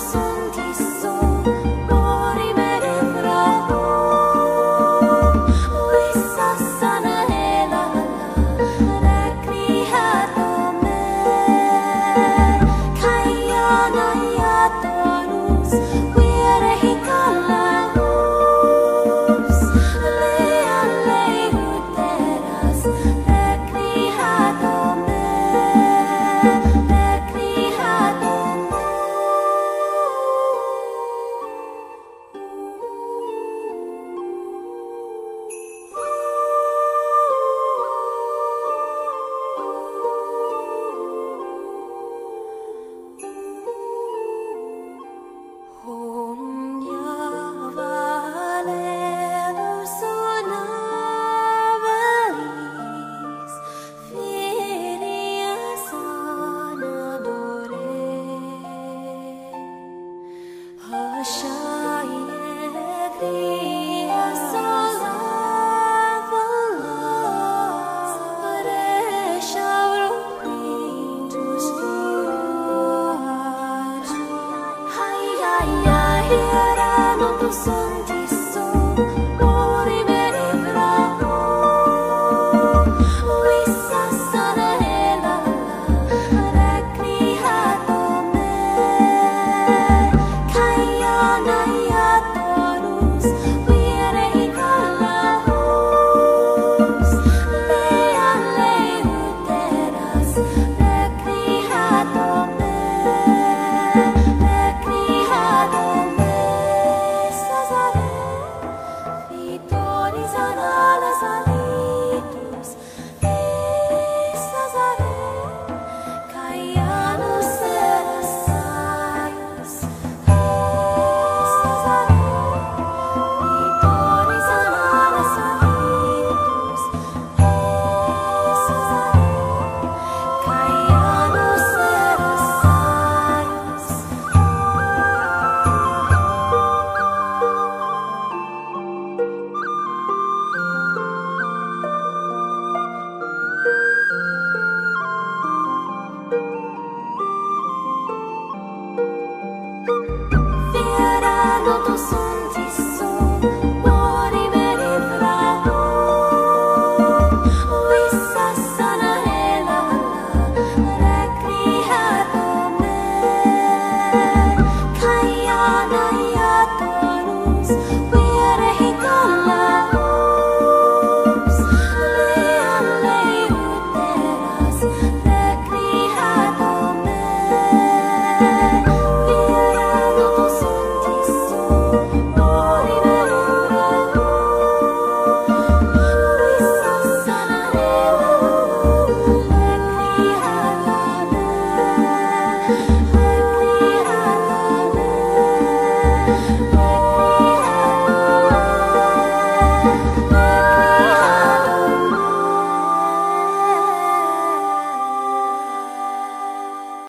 soul. love.